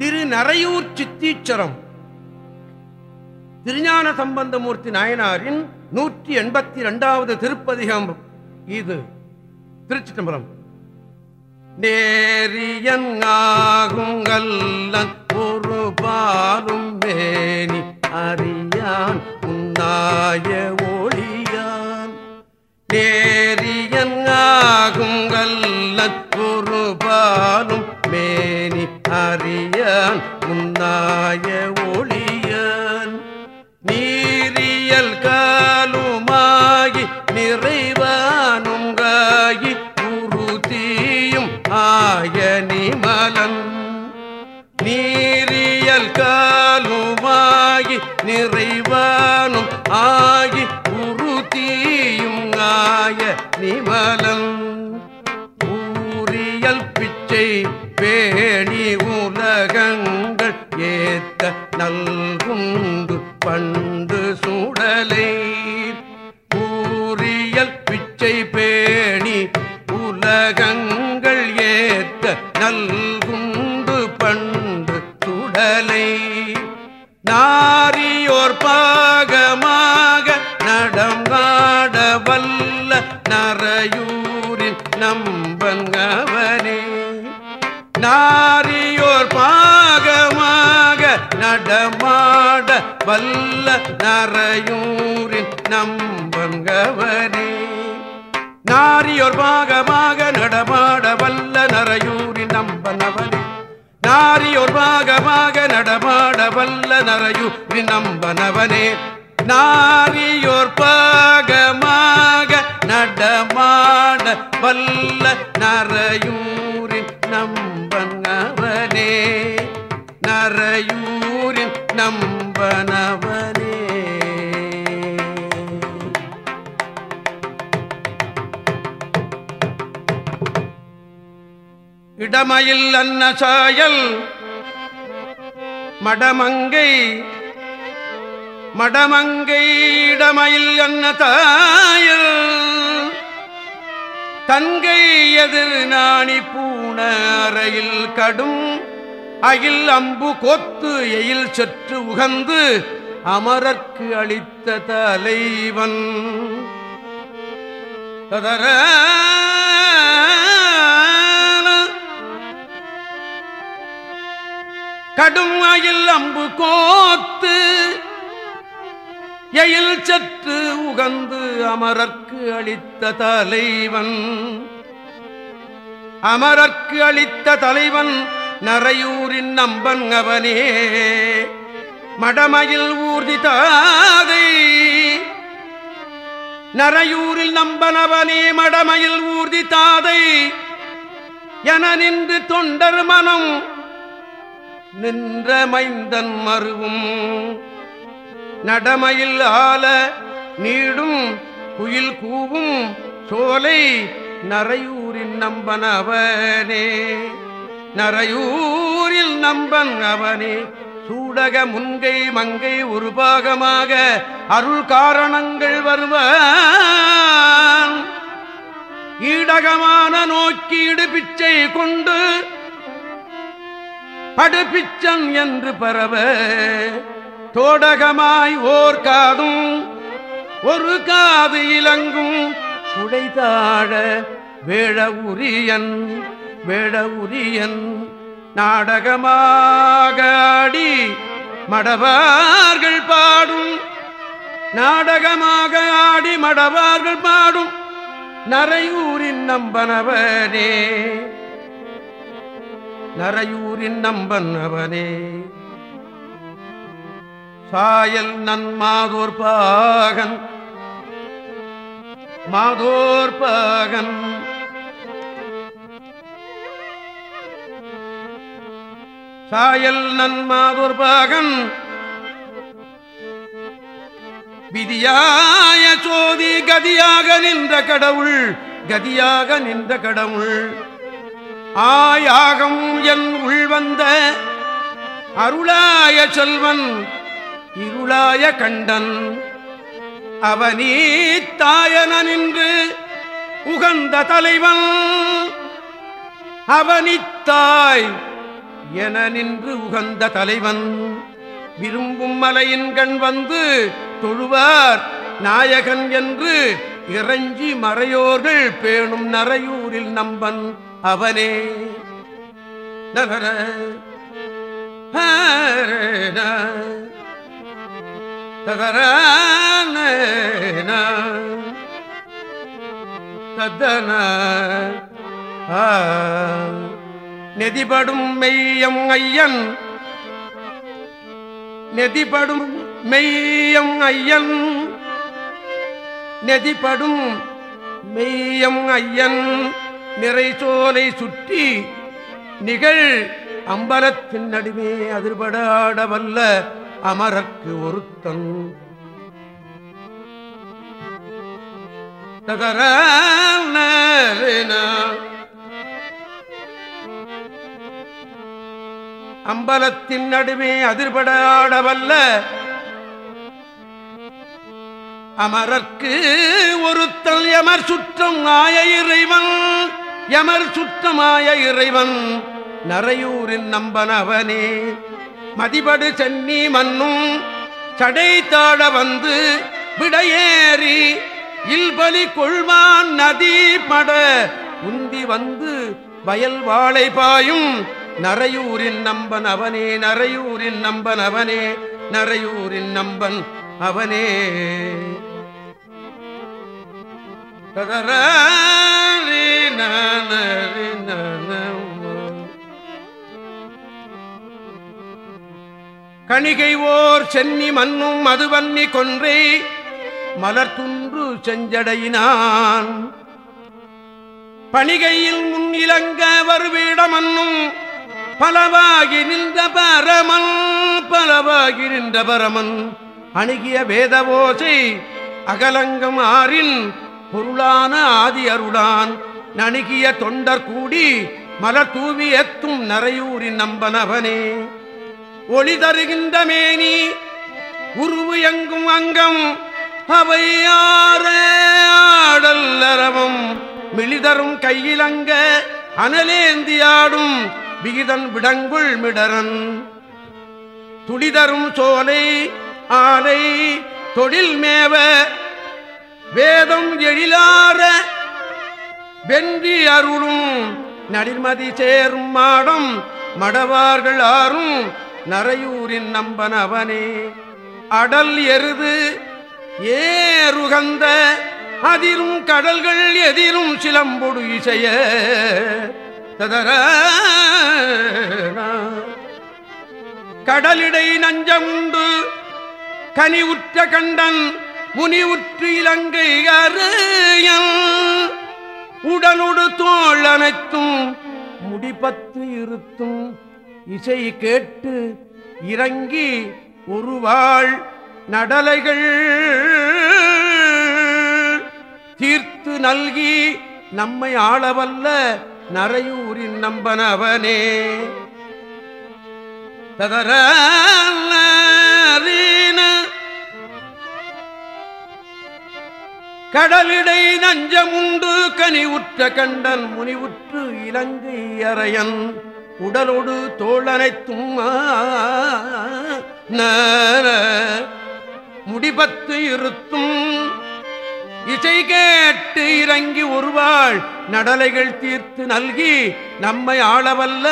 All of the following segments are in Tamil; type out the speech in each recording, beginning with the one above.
திரு நரையூர் சித்தீச்சரம். திருஞான சம்பந்தமூர்த்தி நாயனாரின் நூற்றி எண்பத்தி இரண்டாவது திருப்பதிகம் இது. திருச்சி தம்பரம் நேரியங்காகுங்கல்லன் ஒரு பாலும் மேனி அறியான் உன்னாய ஒளியான். நேரியங்காகுங்கல்லன் முன்னாய நல்குண்டு பண்டு சுடலை. ஊரியல் பிச்சை பேணி உலகங்கள் ஏத்த நல்குண்டு பண்டு சுடலை. நாரியோர் பாகமாக நடங்காட வல்ல நரையூரின் நம்ப நடமாட வல்ல நரையூரின் நம்பங்கவரே நாரியோர் பாகமாக நடமாட வல்ல நரையூரின் நம்பனவரே நாரியோர் பாகமாக நடமாட வல்ல நரையூரின் நம்பனவனே. நாரியோர் பாகமாக நடமாட வல்ல நரையூரின் நம்பனவனே. நரையூர் நம்பனவனே. இடமயில் அன்ன சாயல் மடமங்கை மடமங்கை இடமயில் அன்ன தாயல். தங்கை எதிர் நாணி பூண அறையில் கடும் அகில் அம்பு கோத்து எயில் சற்று உகந்து அமரர்க்கு அளித்த தலைவன். ததர கடும் அயில் அம்பு கோத்து எயில் சற்று உகந்து அமரர்க்கு அளித்த தலைவன். அமரர்க்கு அளித்த தலைவன் நரையூரின் நம்பன் அவனே. மடமயில் ஊர்தி தாதை நரையூரில் நம்பனவனே மடமயில் ஊர்தி தாதை. என நின்று தொண்டர் மனம் நின்ற மைந்தன் மருவும். நடமையில் ஆல நீடும் குயில் கூவும் சோலை நரையூரின் நம்பனவனே அவனே. நரையூரில் நம்பன் அவனே. சூடக முன்கை மங்கை ஒரு பாகமாக அருள் காரணங்கள் வருவான். ஈடகமான நோக்கீடு பிச்சை கொண்டு படுபிச்சன் என்று பரவ. தோடகமாய் ஓர் காதும் ஒரு காது இலங்கும். சுடைதாழ வேழ உரியன். வேடவுரியன் நாடகமாக ஆடி மடவார்கள் பாடும். நாடகமாக ஆடி மடவார்கள் பாடும். நரையூரின் நம்பனவனே. நரையூரின் நம்பனவனே. சாயல் நன்மாதோர் பாகன். மாதோர் பாகன். சாயல் நன் பாகன். விதியாய சோதி கதியாக நின்ற கடவுள் கதியாக நின்ற கடவுள். ஆயாகம் என் உள்வந்த அருளாய செல்வன் இருளாய கண்டன். அவனீ தாயன நின்று உகந்த தலைவன். அவனித்தாய் என நின்று உகந்த தலைவன். விரும்பும் மலையின் கண் வந்து தொழுவார். நாயகன் என்று இறைஞ்சி மறையோர்கள் பேணும் நரையூரில் நம்பன் அவனே. நகர தகர தத்தன நெதிபடும் மெய்யம் ஐயன். நெதிபடும் மெய்யம் ஐயன். நெதிபடும் மெய்யம் ஐயன். நிறைசோலை சுற்றி நிகழ் அம்பலத்தின் நடுவே அதிர்படாட வல்ல அமரர்க்கு ஒருத்தன். தகர அம்பலத்தின் நடுவே அதிர்பட ஆடவல்ல. அமரர்க்கு ஒருத்தல் எமர் சுற்றம் ஆய இறைவன் எமர் சுற்றமாய இறைவன். நரையூரின் நம்பனவனே மதிபடு சென்னி மன்னும் சடை தாழ வந்து விடையேறி இல்பலி கொள்வான் நதி பட உந்தி வந்து வயல் வாழை பாயும் நரையூரின் நம்பன் அவனே நரையூரின் நம்பன் அவனே நரையூரின் நம்பன் அவனே. கணிகை ஓர் சென்னி மண்ணும் மதுவன்னி கொன்றை மலர்துன்று செஞ்சடையினான். பணிகையில் முன் இலங்க வருவீடமன்னும் பலவாகி நின்ற பரமன் பலவாகி நின்ற பரமன். அணுகிய வேதவோசை அகலங்கம் ஆறின் பொருளான ஆதி அருளான். நணுகிய தொண்டர் கூடி மலர் தூவி எத்தும் நரையூரின் நம்பனவனே. ஒளி தருகின்ற மேனி உருவு எங்கும் அங்கம் அவை அரவம் மிளிதரும் கையிலங்க அனலேந்தியாடும் விகிதன் விடங்குள் மிடரன். துளிதரும் சோலை ஆலை தொழில் மேவ வேதம் எழிலார வென்றி அருளும் நடிர்மதி சேரும் மாடம் மடவார்கள் ஆறும் நரையூரின் நம்பன் அவனே அடல் எருது ஏருகந்த அதிரும் கடல்கள் எதிரும் சிலம்பொடு இசைய. ததர. கடலிடை நஞ்சமுண்டு கனி உற்ற கண்டன் முனி உற்று இலங்கை அறையன் உடனுடு தோல் அனைத்தும் முடிபத்து இருத்தும் இசை கேட்டு இறங்கி ஒருவாள் நடலைகள் தீர்த்து நல்கி நம்மை ஆளவல்ல நரையூரின் நம்பனவனே. ததர கடலிடை நஞ்சமுண்டு கனி உற்ற கண்டன் முனிவுற்று இலங்கை அறையன். உடலோடு தோழனைத்தும் முடிபத்து இருத்தும் இசை கேட்டு இறங்கி ஒருவாள் நடலைகள் தீர்த்து நல்கி நம்மை ஆளவல்ல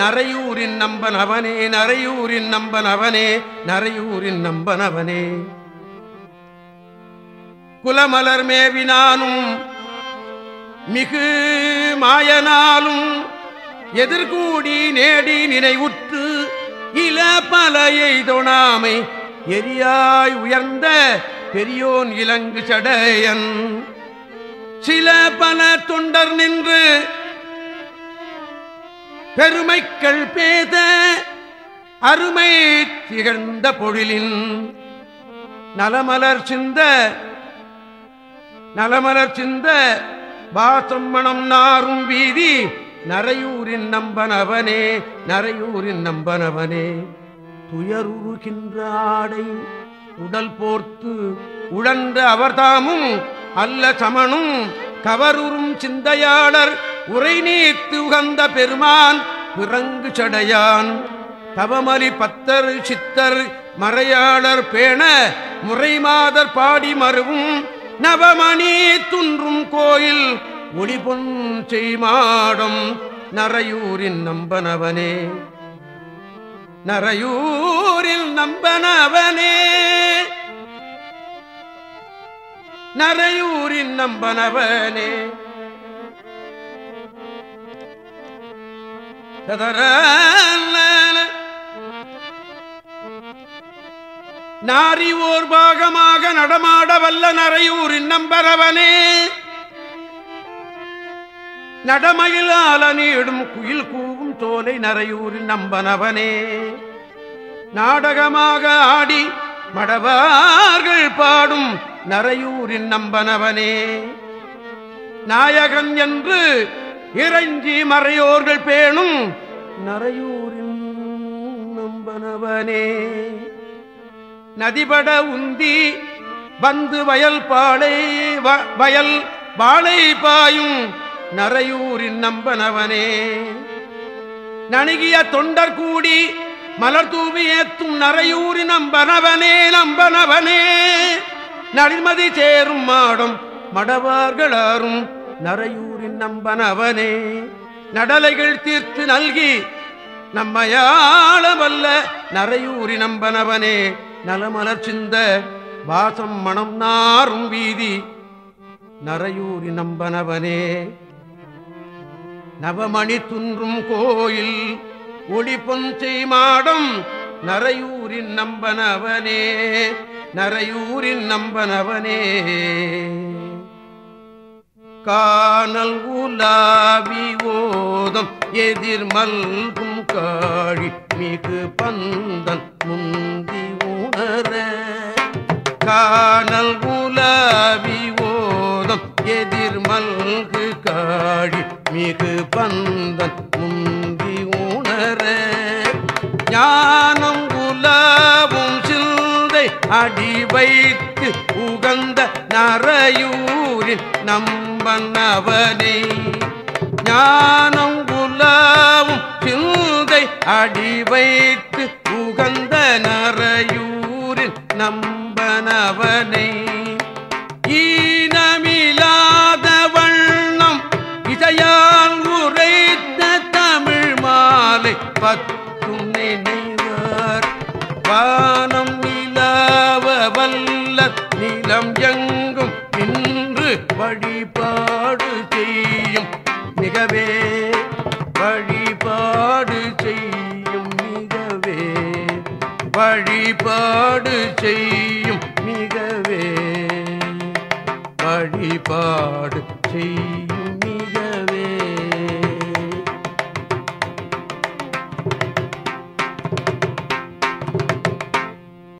நரையூரின் நம்பன் அவனே நரையூரின் நம்பன் அவனே நரையூரின் நம்பன் அவனே குலமலர் மேவினானும் மிகு மாயனாலும் எதிர்கூடி நேடி நினைவுற்று இல பல எய்தொணாமை எரியாய் உயர்ந்த பெரியோன் இலங்கு சடையன். சில பல தொண்டர் நின்று பெருமைக்கள் பேத அருமை திகழ்ந்த பொழிலின். நலமலர் சிந்த நலமலர் சிந்த பாசம்மணம் நாரும் வீதி நரையூரின் நம்பனவனே நரையூரின் நம்பனவனே. துயருகின்ற ஆடை உடல் போர்த்து உழன்ற அவர்தாமும் அல்ல சமனும் கவருறும் சிந்தையாளர் உரை நீத்து உகந்த பெருமான் பிறங்கு சடையான். தவமலி பத்தர் சித்தர் மறையாளர் பேண முறைமாதர் பாடி மருவும் நவமணி துன்றும் கோயில் ஒளிபொன் செய்மாடம் நரையூரின் நம்பனவனே. நரையூரில் நம்பனவனே. நரையூரின் நம்பனவனே. நாரி ஓர் பாகமாக நடமாட வல்ல நரையூரின் நம்பரவனே. நடமையில் ஆல குயில் கூவும் தோலை நரையூரில் நம்பனவனே. நாடகமாக ஆடி மடவார்கள் பாடும் நரையூரின் நம்பனவனே. நாயகன் என்று இறைஞ்சி மறையோர்கள் பேணும் நரையூரின் நம்பனவனே. நதிபட உந்தி வந்து வயல் பாலை வயல் வாழை பாயும் நரையூரின் நம்பனவனே. நணுகிய தொண்டர் கூடி மலர் தூவி ஏத்தும் நரையூரி நம்பனவனே நம்பனவனே. நடிமதி சேரும் மாடும் மடவார்களாரும் நரையூரின் நம்பனவனே. நடலைகள் தீர்த்து நல்கி நம்மையாளவல்ல நரையூரி நம்பனவனே. நலமலர் சிந்த வாசம் மணம் நாரும் வீதி நரையூரி நம்பனவனே. நவமணி துன்றும் கோயில் ஒளி பொஞ்சை மாடம் நரையூரின் நம்பனவனே நரையூரின் நம்பனவனே. காணல் உலாவி ஓதம் எதிர் மல்கும் காழி மிகு பந்தன் முந்தி உணர. காணல் உலாவி ஓதம் எதிர் மல்கு காழி மிகு பந்தன் முந்தி உணர ஞானம் உலாவும் சிந்தை அடி வைத்து உகந்த நரையூரில் நம்பனவனை. ஞானம் உலாவும் சிந்தை அடி வைத்து வழிபாடு செய்யும். மிகவே வழிபாடு செய்யும் மிகவே வழிபாடு செய்யும் மிகவே வழிபாடு செய்யும்.